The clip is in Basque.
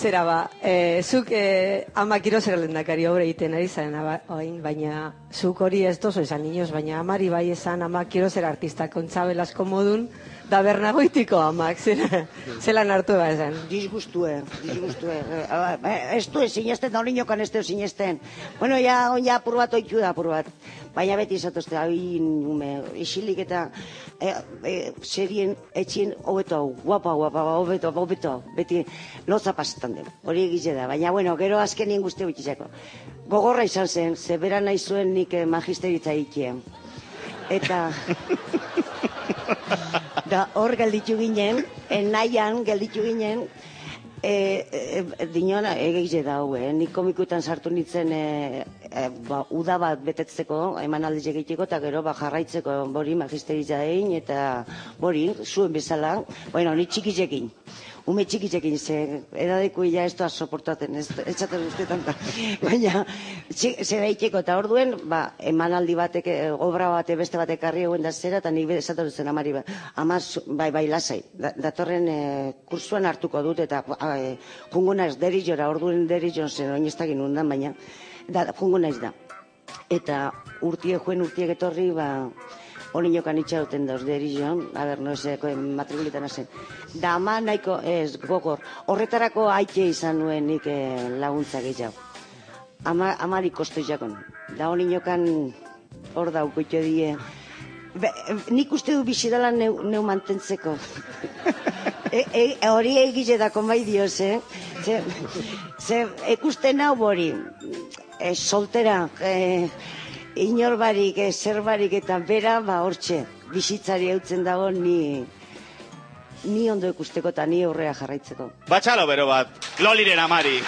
Zera ba, e, zuk e, ama kirozera lendakari obra egiten ari zaren, orain, baina zuk hori ez dozo esan niños, baina amari bai esan ama kirozera artista kontzabel asko modun, da bernagoitiko amak, zera, zelan hartu ba esan. Disgustue, disgustue. Eh, eh, Ez du sinesten, da horinokan ez du sinesten. Bueno, ja, on ja apur bat oitu da, apur bat. Baina beti izatuzte, hain ume, isilik eta eh, eh, serien etxien hobeto guapa, guapa, hobeto, hobeto, beti loza pasetan den. Hori egize da, baina bueno, gero azkenien guzti bitxizeko. Gogorra izan zen, zebera nahi zuen nik eh, magisteritza ikien. Eta... da hor gelditu ginen, en nahian gelditu ginen, e, e, dinona egize da hau, eh? nik komikutan sartu nintzen e, e, ba, uda bat betetzeko, eman aldiz egiteko, eta gero ba, jarraitzeko bori magisteritza egin, eta bori, zuen bezala, bueno, ni txikitzekin. Ume txikitzekin, ze edadeko ja ez doa soportaten, ez, ez zaten uste tanta. Baina, txik, ze daiteko, eta orduen, ba, emanaldi batek, eh, obra bate beste batek karri eguen da zera, eta nik esaten zen amari, ba, ama, bai, bai, lasai, da, datorren e, kursuan hartuko dut, eta a, e, jungo naiz derizora, orduen derizon zen, oin ez da undan, baina, da, jungo naiz da. Eta urtie joen urtiek etorri, ba, hori jokan itxauten dauz derizon, a ber, no eseko matrikulitan zen. Da ama nahiko, ez, gogor, horretarako aite izan nuen nik eh, laguntza gehiago. Ama, amari kosto jakon. Da hori jokan hor daukoitio die. Be, nik uste du bizidala neu, neu mantentzeko. e, e, hori egize da konbai dioz, eh? Ze, ze ekusten hau hori, e, soltera, e, inor barik, e, zer barik eta bera, ba hortxe, bizitzari eutzen dago ni, ni ondo ikusteko eta ni aurrea jarraitzeko. Batxalo bero bat, loliren amari.